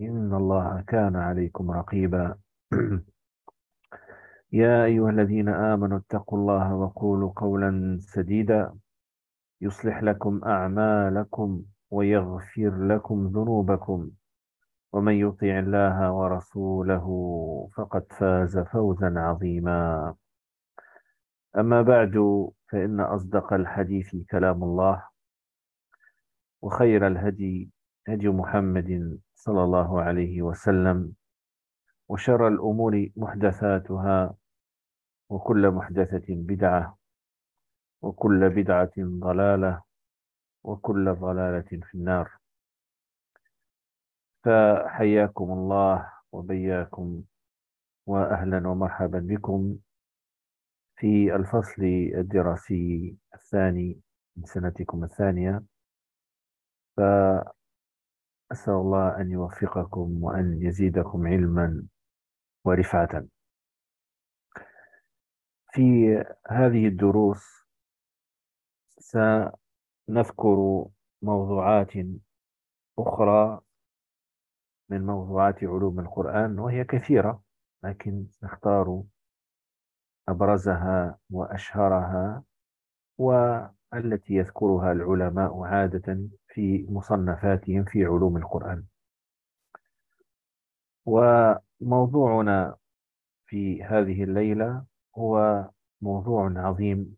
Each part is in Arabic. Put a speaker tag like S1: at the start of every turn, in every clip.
S1: إن الله كان عليكم رقيبا. يا أيها الذين آمنوا اتقوا الله وقولوا قولا سديدا. يصلح لكم أعمالكم ويغفر لكم ذنوبكم. ومن يطع الله ورسوله فقد فاز فوزا عظيما. أما بعد فإن أصدق الحديث كلام الله وخير الهدي هدي محمد صلى الله عليه وسلم وشر الأمور محدثاتها وكل محدثة بدعة وكل بدعة ضلالة وكل ضلالة في النار. فحياكم الله وبياكم وأهلا ومرحبا بكم في الفصل الدراسي الثاني من سنتكم الثانية. فحياكم أسأل الله أن يوفقكم وأن يزيدكم علما ورفعة. في هذه الدروس سنذكر موضوعات أخرى من موضوعات علوم القرآن وهي كثيرة لكن نختار أبرزها وأشهرها والتي يذكرها العلماء عادة في مصنفاتهم في علوم القرآن. وموضوعنا في هذه الليلة هو موضوع عظيم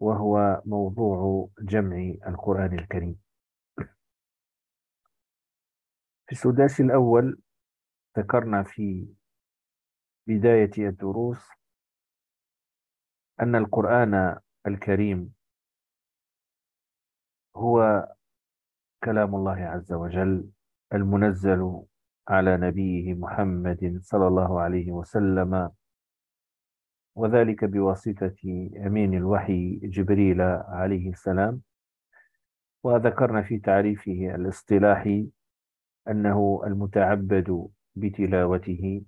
S1: وهو موضوع جمع القرآن الكريم. في السداس الأول ذكرنا في بداية الدروس أن القرآن الكريم هو كلام الله عز وجل المنزل على نبيه محمد صلى الله عليه وسلم وذلك بواسطة أمين الوحي جبريل عليه السلام. وذكرنا في تعريفه الاصطلاحي أنه المتعبد بتلاوته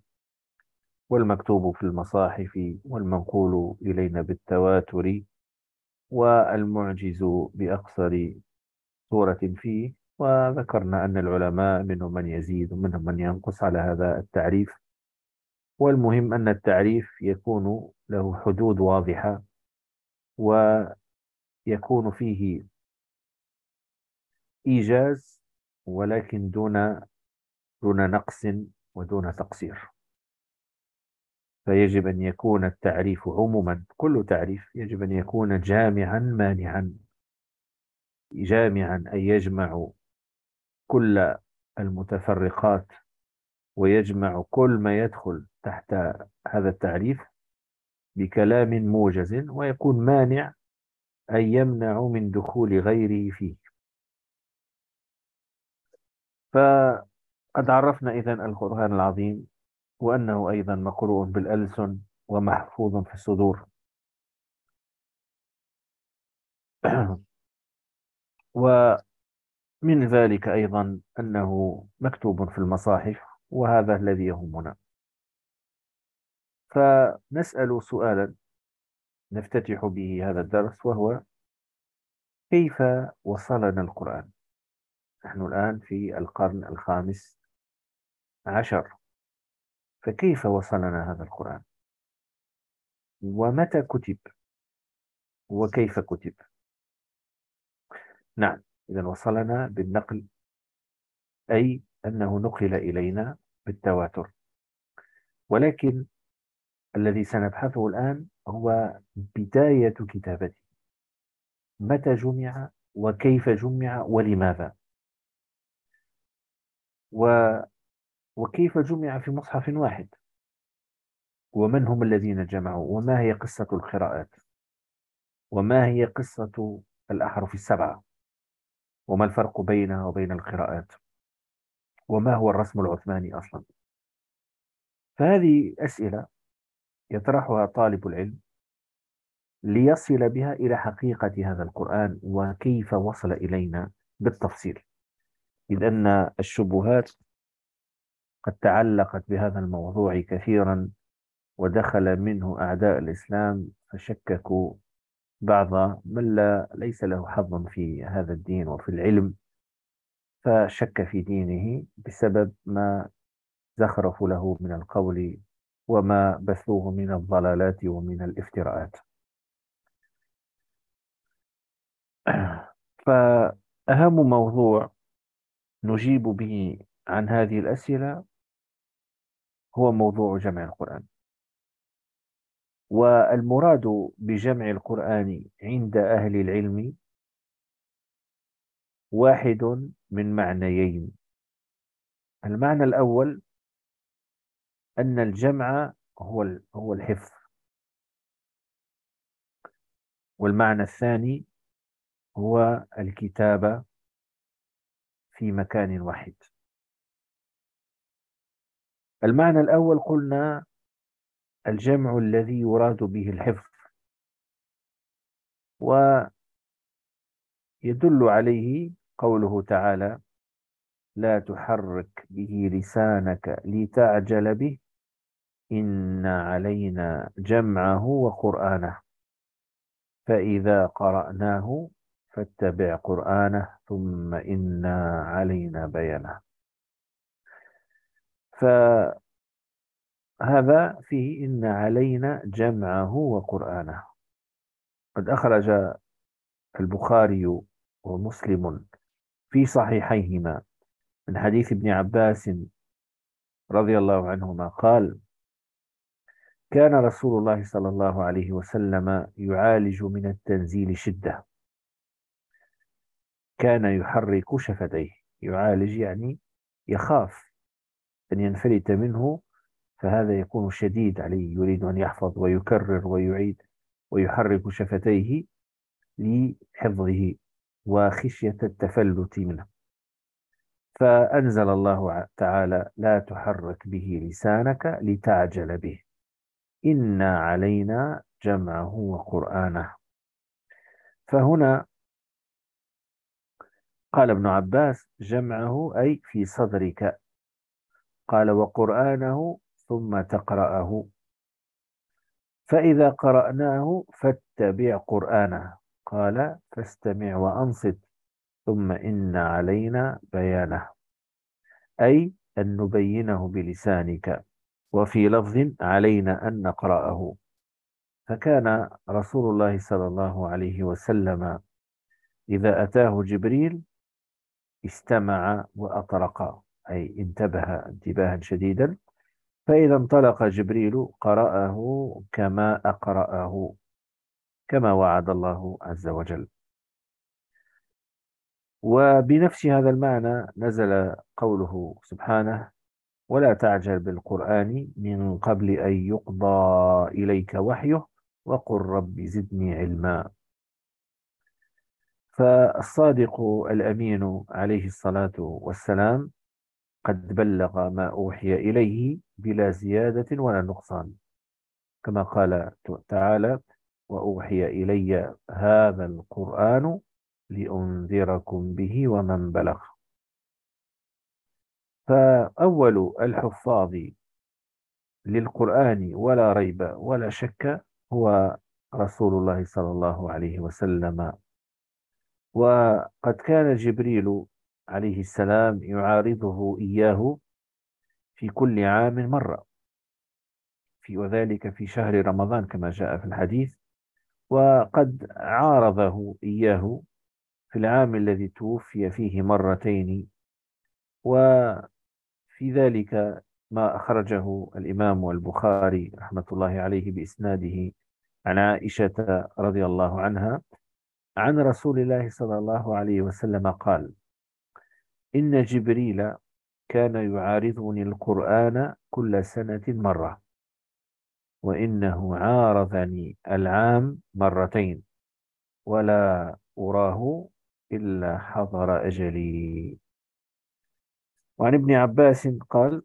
S1: والمكتوب في المصاحف والمنقول إلينا بالتواتر. والمعجز بأقصر صورة فيه وذكرنا أن العلماء منهم من يزيد ومنهم من ينقص على هذا التعريف. والمهم أن التعريف يكون له حدود واضحة ويكون فيه إيجاز ولكن دون دون نقص ودون تقصير. فيجب أن يكون التعريف عموما كل تعريف يجب أن يكون جامعا مانعا. جامعا أي يجمع كل المتفرقات ويجمع كل ما يدخل تحت هذا التعريف بكلام موجز ويكون مانع أي يمنع من دخول غيره فيه. فقد عرفنا إذن القرآن العظيم وأنه أيضا مقروء بالألسن ومحفوظ في الصدور. ومن ذلك أيضا أنه مكتوب في المصاحف وهذا الذي يهمنا. فنسأل سؤالا نفتتح به هذا الدرس وهو كيف وصلنا القرآن؟ نحن الآن في القرن الخامس عشر. فكيف وصلنا هذا القرآن؟ ومتى كتب؟ وكيف كتب؟ نعم إذا وصلنا بالنقل أي أنه نقل إلينا بالتواتر. ولكن الذي سنبحثه الآن هو بداية كتابته. متى جمع؟ وكيف جمع؟ ولماذا؟ وكيف جمع في مصحف واحد؟ ومن هم الذين جمعوا وما هي قصة القراءات؟ وما هي قصة الأحرف السبعة؟ وما الفرق بينها وبين القراءات؟ وما هو الرسم العثماني أصلا؟ فهذه أسئلة يطرحها طالب العلم ليصل بها إلى حقيقة هذا القرآن وكيف وصل إلينا بالتفصيل. إذ أن الشبهات قد تعلقت بهذا الموضوع كثيرا ودخل منه أعداء الإسلام فشككوا بعض من لا ليس له حظ في هذا الدين وفي العلم فشك في دينه بسبب ما زخرف له من القول وما بثوه من الضلالات ومن الافتراءات. فأهم موضوع نجيب به عن هذه الأسئلة هو موضوع جمع القرآن. والمراد بجمع القرآن عند أهل العلم واحد من معنيين. المعنى الأول أن الجمع هو هو الحفظ. والمعنى الثاني هو الكتابة في مكان واحد. المعنى الأول قلنا الجمع الذي يراد به الحفظ ويدل عليه قوله تعالى لا تحرك به لسانك لتعجل به إن علينا جمعه وقرآنه فإذا قرأناه فاتبع قرآنه ثم إنا علينا بيانه. فهذا فيه إن علينا جمعه وقرآنه. قد أخرج البخاري ومسلم في صحيحيهما من حديث ابن عباس رضي الله عنهما قال كان رسول الله صلى الله عليه وسلم يعالج من التنزيل شدة. كان يحرك شفتيه. يعالج يعني يخاف. أن ينفلت منه فهذا يكون شديد عليه يريد أن يحفظ ويكرر ويعيد ويحرك شفتيه لحفظه وخشية التفلت منه. فأنزل الله تعالى لا تحرك به لسانك لتعجل به. إنا علينا جمعه وقرآنه. فهنا قال ابن عباس جمعه أي في صدرك. قال وقرآنه ثم تقرأه. فإذا قرأناه فاتبع قرآنه. قال فاستمع وأنصت ثم إن علينا بيانه. أي أن نبينه بلسانك وفي لفظ علينا أن نقرأه. فكان رسول الله صلى الله عليه وسلم إذا أتاه جبريل استمع وأطرق. أي انتبه انتباها شديدا. فإذا انطلق جبريل قرأه كما أقرأه كما وعد الله عز وجل. وبنفس هذا المعنى نزل قوله سبحانه ولا تعجل بالقرآن من قبل أن يقضى إليك وحيه وقل رب زدني علما. فالصادق الأمين عليه الصلاة والسلام قد بلغ ما أوحي إليه بلا زيادة ولا نقصان كما قال تعالى وأوحي إلي هذا القرآن لأنذركم به ومن بلغ فأول الحفاظ للقرآن ولا ريب ولا شك هو رسول الله صلى الله عليه وسلم. وقد كان جبريل عليه السلام يعارضه إياه في كل عام مرة. في وذلك في شهر رمضان كما جاء في الحديث. وقد عارضه إياه في العام الذي توفي فيه مرتين. وفي ذلك ما أخرجه الإمام البخاري رحمة الله عليه بإسناده عن عائشة رضي الله عنها. عن رسول الله صلى الله عليه وسلم قال إن جبريل كان يعارضني القرآن كل سنة مرة وإنه عارضني العام مرتين ولا أراه إلا حضر أجلي. وعن ابن عباس قال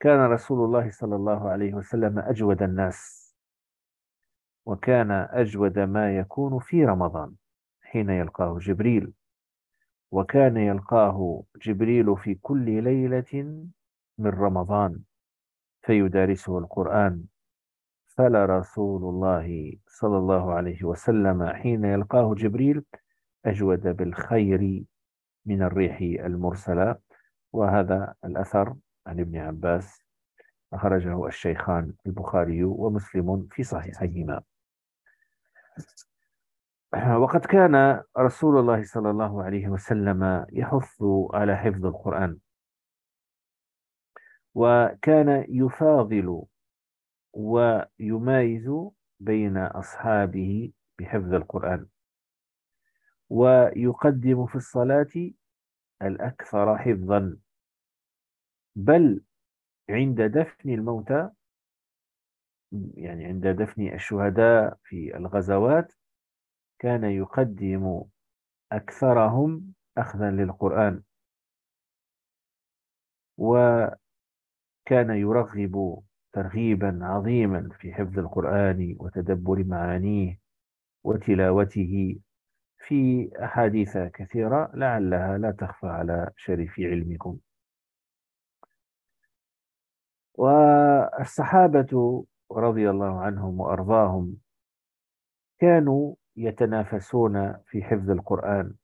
S1: كان رسول الله صلى الله عليه وسلم أجود الناس وكان أجود ما يكون في رمضان حين يلقاه جبريل. وكان يلقاه جبريل في كل ليلة من رمضان فيدارسه القرآن. فلا رسول الله صلى الله عليه وسلم حين يلقاه جبريل أجود بالخير من الريح المرسلة. وهذا الأثر عن ابن عباس أخرجه الشيخان البخاري ومسلم في صحيحيهما. آه، وقد كان رسول الله صلى الله عليه وسلم يحث على حفظ القرآن. وكان يفاضل ويمايز بين أصحابه بحفظ القرآن. ويقدم في الصلاة الأكثر حفظا. بل عند دفن الموتى يعني عند دفن الشهداء في الغزوات كان يقدم أكثرهم أخذا للقرآن وكان يرغب ترغيبا عظيما في حفظ القرآن وتدبر معانيه وتلاوته في أحاديث كثيرة لعلها لا تخفى على شريف علمكم. والصحابة رضي الله عنهم وأرضاهم كانوا يتنافسون في حفظ القرآن.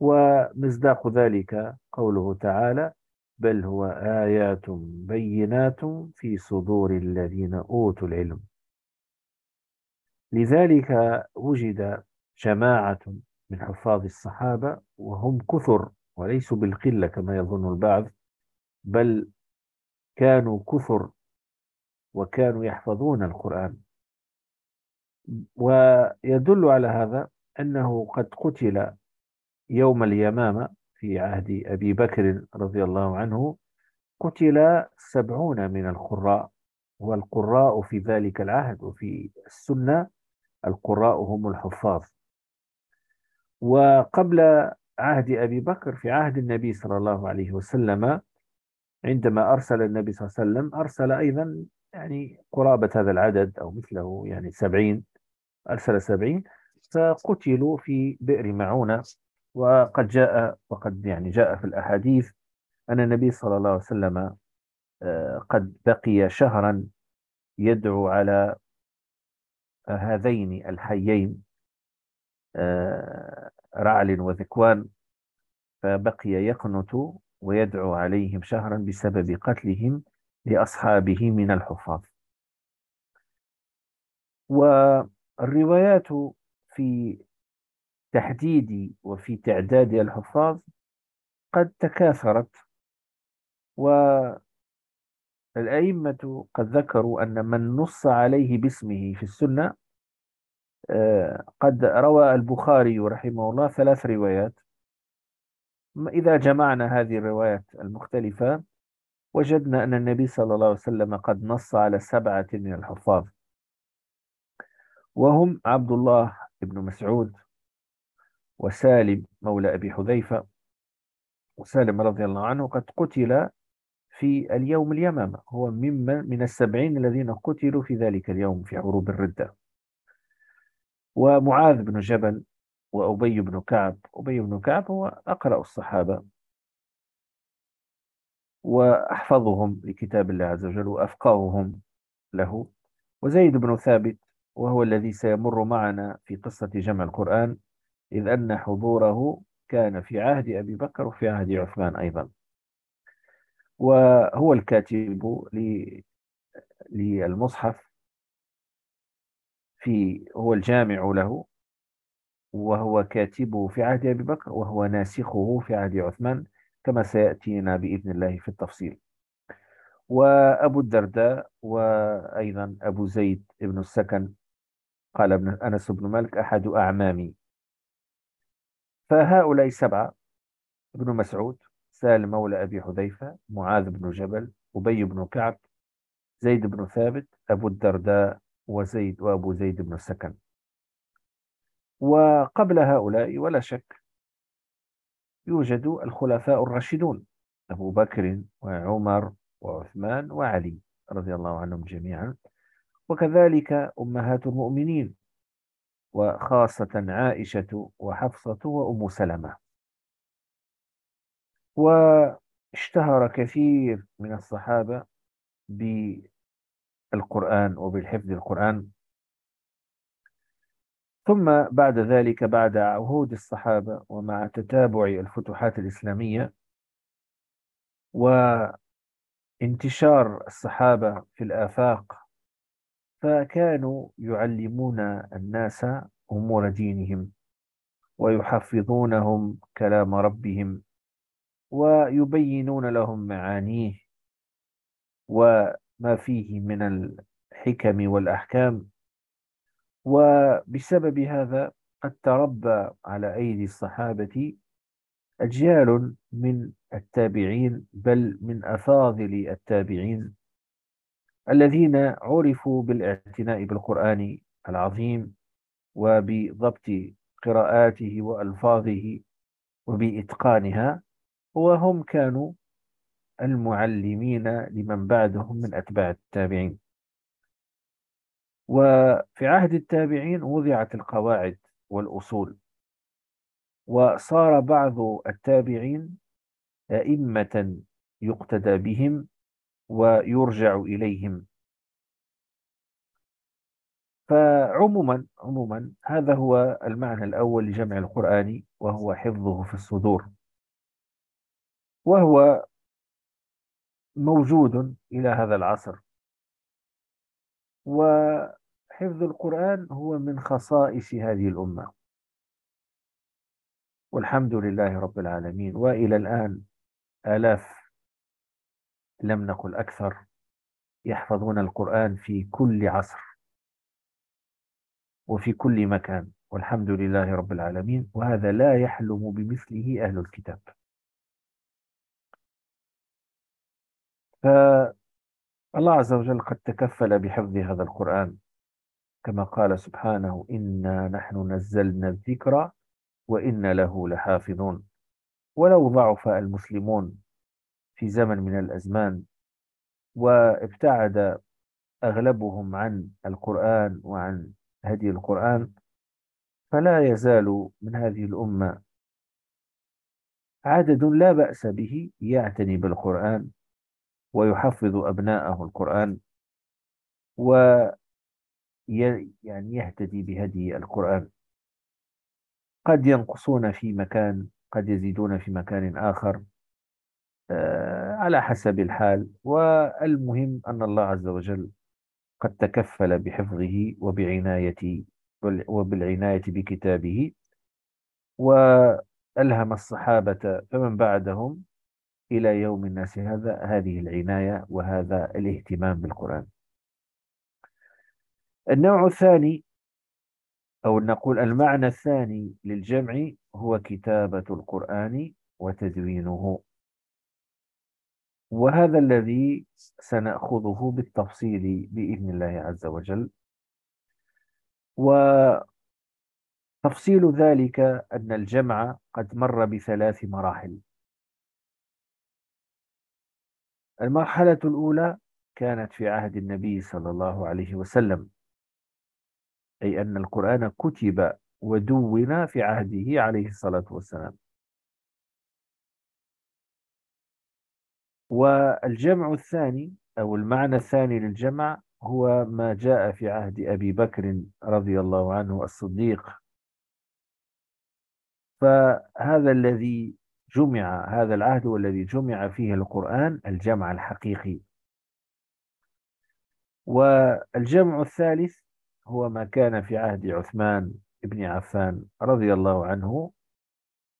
S1: ومصداق ذلك قوله تعالى بل هو آيات بينات في صدور الذين أوتوا العلم. لذلك وجد جماعة من حفاظ الصحابة وهم كثر وليسوا بالقلة كما يظن البعض بل كانوا كثر وكانوا يحفظون القرآن. ويدل على هذا أنه قد قتل يوم اليمامة في عهد أبي بكر رضي الله عنه قتل سبعون من القراء والقراء في ذلك العهد وفي السنة القراء هم الحفاظ. وقبل عهد أبي بكر في عهد النبي صلى الله عليه وسلم عندما أرسل النبي صلى الله عليه وسلم أرسل أيضا يعني قرابة هذا العدد أو مثله يعني سبعين السنة 70 فقتلوا في بئر معونة وقد جاء وقد يعني جاء في الأحاديث أن النبي صلى الله عليه وسلم آه، قد بقي شهرا يدعو على هذين الحيين آه، رعل وذكوان فبقي يقنت ويدعو عليهم شهرا بسبب قتلهم لأصحابه من الحفاظ. و الروايات في تحديد وفي تعداد الحفاظ قد تكاثرت والأئمة قد ذكروا أن من نص عليه باسمه في السنة آه، قد روى البخاري رحمه الله ثلاث روايات. إذا جمعنا هذه الروايات المختلفة وجدنا أن النبي صلى الله عليه وسلم قد نص على سبعة من الحفاظ. وهم عبد الله بن مسعود وسالم مولى أبي حذيفة. وسالم رضي الله عنه قد قتل في اليوم اليمامة. هو ممن من السبعين الذين قتلوا في ذلك اليوم في عروب الردة. ومعاذ بن جبل وأبي بن كعب. أبي بن كعب هو أقرأ الصحابة. وأحفظهم لكتاب الله عز وجل وأفقههم له. وزيد بن ثابت وهو الذي سيمر معنا في قصة جمع القرآن إذ أن حضوره كان في عهد أبي بكر وفي عهد عثمان أيضا. وهو الكاتب للمصحف في هو الجامع له وهو كاتبه في عهد أبي بكر وهو ناسخه في عهد عثمان كما سيأتينا بإذن الله في التفصيل. وأبو الدرداء وأيضا أبو زيد بن السكن قال ابن أنس بن مالك أحد أعمامي. فهؤلاء سبعة ابن مسعود سالم مولى أبي حذيفة معاذ بن جبل أبي بن كعب زيد بن ثابت أبو الدرداء وزيد وأبو زيد بن السكن. وقبل هؤلاء ولا شك يوجد الخلفاء الراشدون أبو بكر وعمر وعثمان وعلي رضي الله عنهم جميعا. وكذلك أمهات المؤمنين وخاصة عائشة وحفصة وأم سلمة. واشتهر كثير من الصحابة بالقرآن وبالحفظ القرآن. ثم بعد ذلك بعد عهود الصحابة ومع تتابع الفتوحات الإسلامية وانتشار الصحابة في الآفاق فكانوا يعلمون الناس أمور دينهم ويحفظونهم كلام ربهم ويبينون لهم معانيه وما فيه من الحكم والأحكام وبسبب هذا قد تربى على أيدي الصحابة أجيال من التابعين بل من أفاضل التابعين الذين عرفوا بالاعتناء بالقرآن العظيم وبضبط قراءاته وألفاظه وبإتقانها وهم كانوا المعلمين لمن بعدهم من أتباع التابعين. وفي عهد التابعين وضعت القواعد والأصول. وصار بعض التابعين أئمة يقتدى بهم ويرجع إليهم. فعموما عموما هذا هو المعنى الأول لجمع القرآن وهو حفظه في الصدور. وهو موجود إلى هذا العصر. وحفظ القرآن هو من خصائص هذه الأمة. والحمد لله رب العالمين. وإلى الآن آلاف لم نقل أكثر. يحفظون القرآن في كل عصر وفي كل مكان. والحمد لله رب العالمين. وهذا لا يحلم بمثله أهل الكتاب. فالله عز وجل قد تكفل بحفظ هذا القرآن. كما قال سبحانه إنا نحن نزلنا الذكر وإن له لحافظون. ولو ضعف المسلمون في زمن من الأزمان وابتعد أغلبهم عن القرآن وعن هدي القرآن فلا يزال من هذه الأمة عدد لا بأس به يعتني بالقرآن ويحفظ أبناءه القرآن و يعني يهتدي بهدي القرآن. قد ينقصون في مكان قد يزيدون في مكان آخر. آه، على حسب الحال. والمهم أن الله عز وجل قد تكفل بحفظه وبعناية وبالعناية بكتابه وألهم الصحابة فمن بعدهم إلى يوم الناس هذا هذه العناية وهذا الاهتمام بالقرآن. النوع الثاني أو نقول المعنى الثاني للجمع هو كتابة القرآن وتدوينه وهذا الذي سنأخذه بالتفصيل بإذن الله عز وجل. وتفصيل ذلك أن الجمع قد مر بثلاث مراحل. المرحلة الأولى كانت في عهد النبي صلى الله عليه وسلم أي أن القرآن كتب ودون في عهده عليه الصلاة والسلام. والجمع الثاني أو المعنى الثاني للجمع هو ما جاء في عهد أبي بكر رضي الله عنه الصديق. فهذا الذي جمع هذا العهد والذي جمع فيه القرآن الجمع الحقيقي. والجمع الثالث هو ما كان في عهد عثمان بن عفان رضي الله عنه.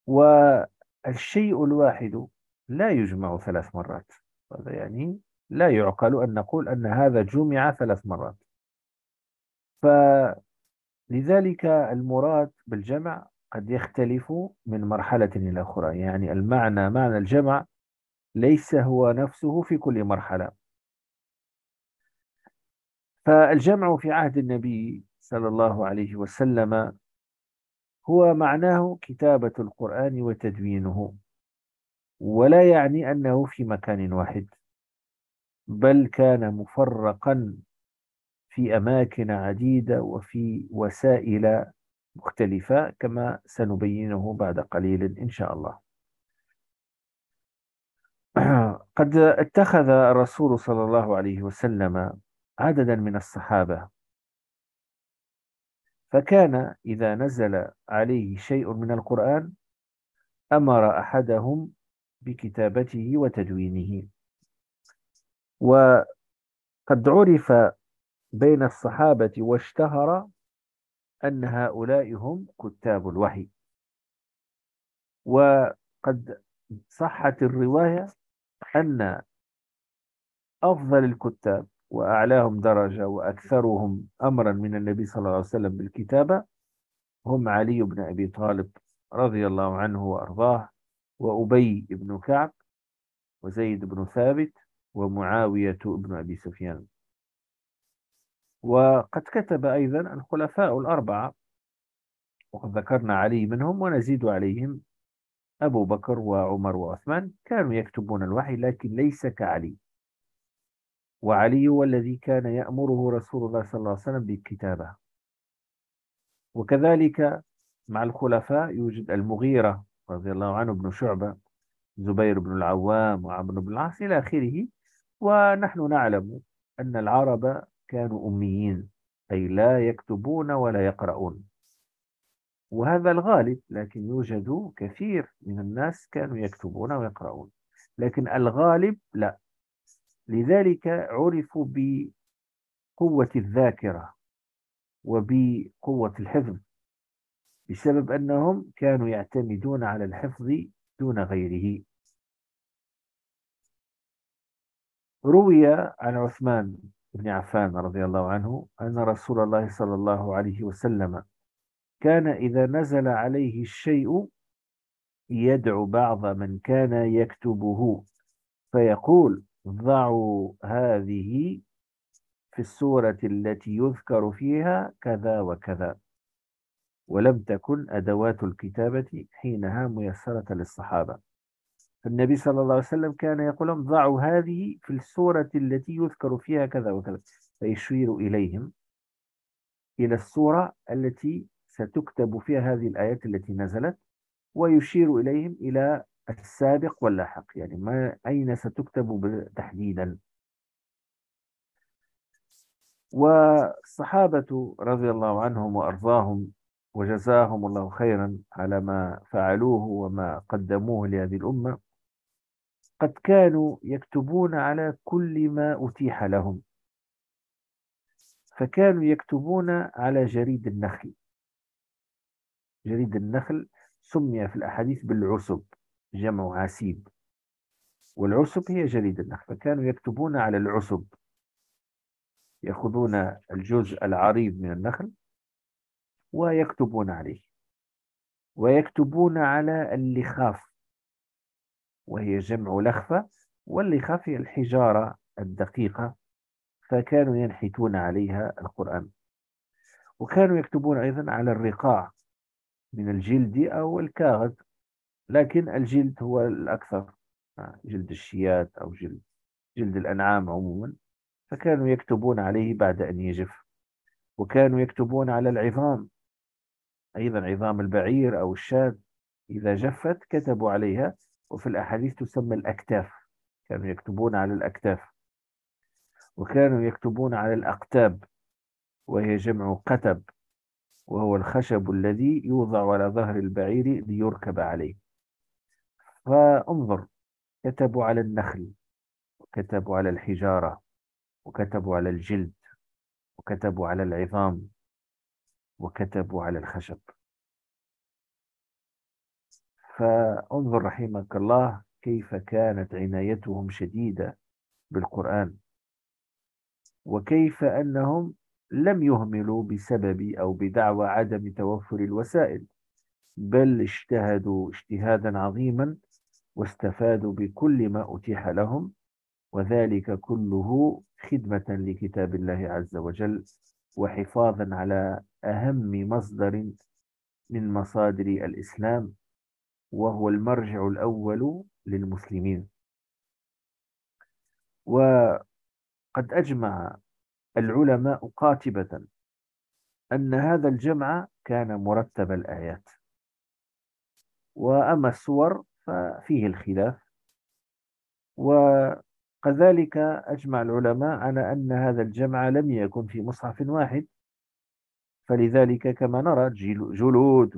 S1: والشيء الواحد لا يجمع ثلاث مرات. هذا يعني لا يعقل أن نقول أن هذا جمع ثلاث مرات. فلذلك المراد بالجمع قد يختلف من مرحلة إلى أخرى. يعني المعنى معنى الجمع ليس هو نفسه في كل مرحلة. فالجمع في عهد النبي صلى الله عليه وسلم هو معناه كتابة القرآن وتدوينه. ولا يعني أنه في مكان واحد بل كان مفرقا في أماكن عديدة وفي وسائل مختلفة كما سنبينه بعد قليل إن شاء الله. قد اتخذ الرسول صلى الله عليه وسلم عددا من الصحابة فكان إذا نزل عليه شيء من القرآن أمر أحدهم بكتابته وتدوينه. وقد عرف بين الصحابة واشتهر أن هؤلاء هم كتاب الوحي. وقد صحت الرواية أن أفضل الكتاب وأعلاهم درجة وأكثرهم أمرا من النبي صلى الله عليه وسلم بالكتابة هم علي بن أبي طالب رضي الله عنه وأرضاه. وأبي بن كعب وزيد بن ثابت ومعاوية بن أبي سفيان. وقد كتب أيضا الخلفاء الأربعة وقد ذكرنا علي منهم ونزيد عليهم. أبو بكر وعمر وعثمان كانوا يكتبون الوحي لكن ليس كعلي. وعلي هو الذي كان يأمره رسول الله صلى الله عليه وسلم بكتابه. وكذلك مع الخلفاء يوجد المغيرة رضي الله عنه بن شعبة زبير بن العوام وعمرو بن العاص إلى آخره. ونحن نعلم أن العرب كانوا أميين أي لا يكتبون ولا يقرؤون. وهذا الغالب لكن يوجد كثير من الناس كانوا يكتبون ويقرؤون. لكن الغالب لا. لذلك عرفوا بقوة الذاكرة وبقوة الحفظ. بسبب أنهم كانوا يعتمدون على الحفظ دون غيره. روي عن عثمان بن عفان رضي الله عنه أن رسول الله صلى الله عليه وسلم كان إذا نزل عليه الشيء يدعو بعض من كان يكتبه فيقول ضعوا هذه في السورة التي يذكر فيها كذا وكذا. ولم تكن أدوات الكتابة حينها ميسرة للصحابة. فالنبي صلى الله عليه وسلم كان يقول ضعوا هذه في السورة التي يذكر فيها كذا وكذا. فيشير إليهم إلى السورة التي ستكتب فيها هذه الآيات التي نزلت ويشير إليهم إلى السابق واللاحق يعني ما أين ستكتب تحديدا. والصحابة رضي الله عنهم وأرضاهم وجزاهم الله خيرا على ما فعلوه وما قدموه لهذه الأمة. قد كانوا يكتبون على كل ما أتيح لهم. فكانوا يكتبون على جريد النخل. جريد النخل سمي في الأحاديث بالعسب جمع عسيب. والعسب هي جريد النخل. فكانوا يكتبون على العسب يأخذون الجزء العريض من النخل. ويكتبون عليه. ويكتبون على اللخاف. وهي جمع لخفة واللخاف هي الحجارة الدقيقة فكانوا ينحتون عليها القرآن. وكانوا يكتبون أيضا على الرقاع من الجلد أو الكاغذ لكن الجلد هو الأكثر آه، جلد الشيات أو جلد جلد الأنعام عموما. فكانوا يكتبون عليه بعد أن يجف. وكانوا يكتبون على العظام. أيضا عظام البعير أو الشاة إذا جفت كتبوا عليها وفي الأحاديث تسمى الأكتاف كانوا يكتبون على الأكتاف. وكانوا يكتبون على الأقتاب وهي جمع قتب وهو الخشب الذي يوضع على ظهر البعير ليركب عليه. فانظر كتبوا على النخل وكتبوا على الحجارة وكتبوا على الجلد وكتبوا على العظام. وكتبوا على الخشب. فانظر رحمك الله كيف كانت عنايتهم شديدة بالقرآن وكيف أنهم لم يهملوا بسبب أو بدعوى عدم توفر الوسائل بل اجتهدوا اجتهادا عظيما واستفادوا بكل ما أتيح لهم وذلك كله خدمة لكتاب الله عز وجل وحفاظا على أهم مصدر من مصادر الإسلام وهو المرجع الأول للمسلمين. وقد أجمع العلماء قاتبة أن هذا الجمع كان مرتب الآيات. وأما السور ففيه الخلاف. وكذلك أجمع العلماء على أن هذا الجمع لم يكن في مصحف واحد. فلذلك كما نرى جلود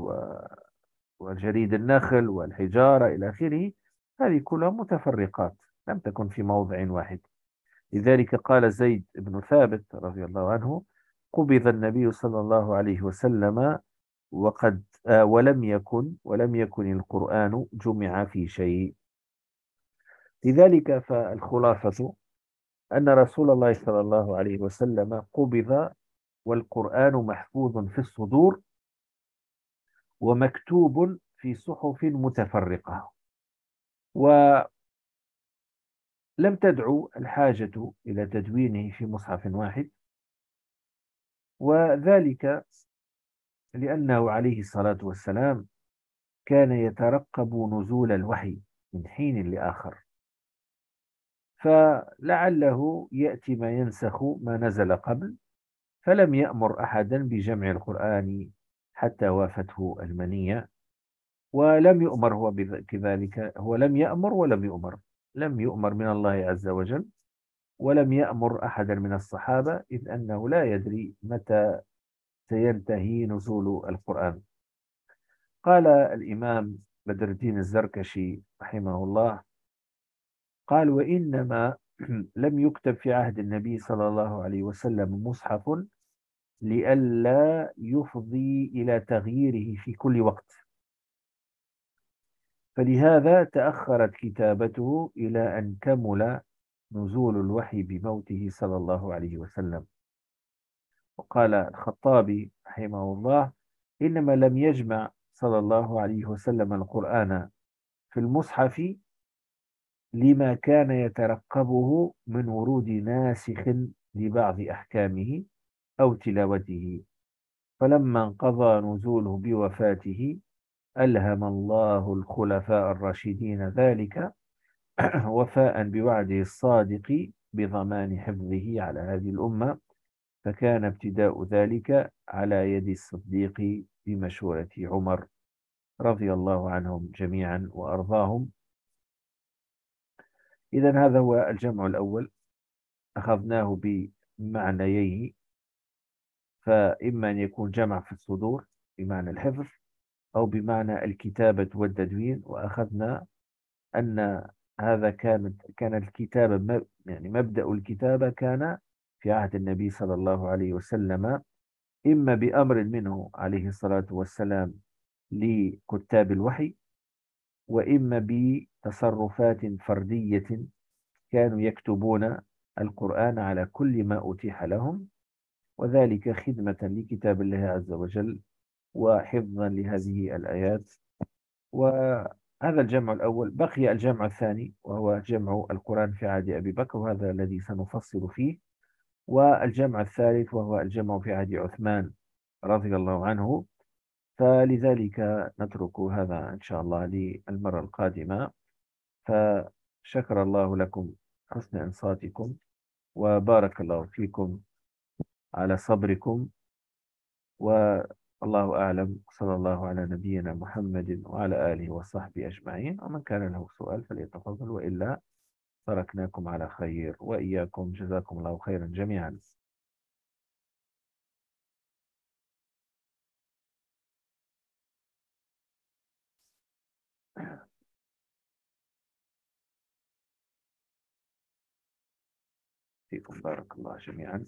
S1: والجريد النخل والحجارة إلى آخره هذه كلها متفرقات لم تكن في موضع واحد. لذلك قال زيد بن ثابت رضي الله عنه قبض النبي صلى الله عليه وسلم وقد آه، ولم يكن ولم يكن القرآن جمع في شيء. لذلك فالخلاصة أن رسول الله صلى الله عليه وسلم قبض والقرآن محفوظ في الصدور ومكتوب في صحف متفرقة. ولم تدعو الحاجة إلى تدوينه في مصحف واحد. وذلك لأنه عليه الصلاة والسلام كان يترقب نزول الوحي من حين لآخر. فلعله يأتي ما ينسخ ما نزل قبل فلم يأمر أحدا بجمع القرآن حتى وافته المنية ولم يؤمر هو كذلك هو لم يأمر ولم يؤمر. لم يؤمر من الله عز وجل ولم يأمر أحدا من الصحابة إذ أنه لا يدري متى سينتهي نزول القرآن. قال الإمام بدر الدين الزركشي رحمه الله قال وإنما لم يكتب في عهد النبي صلى الله عليه وسلم مصحف لئلا يفضي إلى تغييره في كل وقت. فلهذا تأخرت كتابته إلى أن كمل نزول الوحي بموته صلى الله عليه وسلم. وقال الخطابي رحمه الله إنما لم يجمع صلى الله عليه وسلم القرآن في المصحف لما كان يترقبه من ورود ناسخ لبعض أحكامه أو تلاوته. فلما انقضى نزوله بوفاته ألهم الله الخلفاء الراشدين ذلك وفاء بوعده الصادق بضمان حفظه على هذه الأمة. فكان ابتداء ذلك على يد الصديق بمشورة عمر رضي الله عنهم جميعا وأرضاهم. إذا هذا هو الجمع الأول. أخذناه بمعنيه فإما أن يكون جمع في الصدور بمعنى الحفظ أو بمعنى الكتابة والتدوين. وأخذنا أن هذا كانت كان الكتابة يعني مبدأ الكتابة كان في عهد النبي صلى الله عليه وسلم. إما بأمر منه عليه الصلاة والسلام لكتاب الوحي وإما ب تصرفات فردية كانوا يكتبون القرآن على كل ما أتيح لهم وذلك خدمة لكتاب الله عز وجل وحفظا لهذه الآيات. وهذا الجمع الأول بقي الجمع الثاني وهو جمع القرآن في عهد أبي بكر وهذا الذي سنفصل فيه. والجمع الثالث وهو الجمع في عهد عثمان رضي الله عنه. فلذلك نترك هذا إن شاء الله للمرة القادمة. فشكر الله لكم حسن إنصاتكم وبارك الله فيكم على صبركم والله أعلم صلى الله على نبينا محمد وعلى آله وصحبه أجمعين ومن كان له سؤال فليتفضل وإلا تركناكم على خير وإياكم جزاكم الله خيرا جميعا فيكم بارك الله جميعا.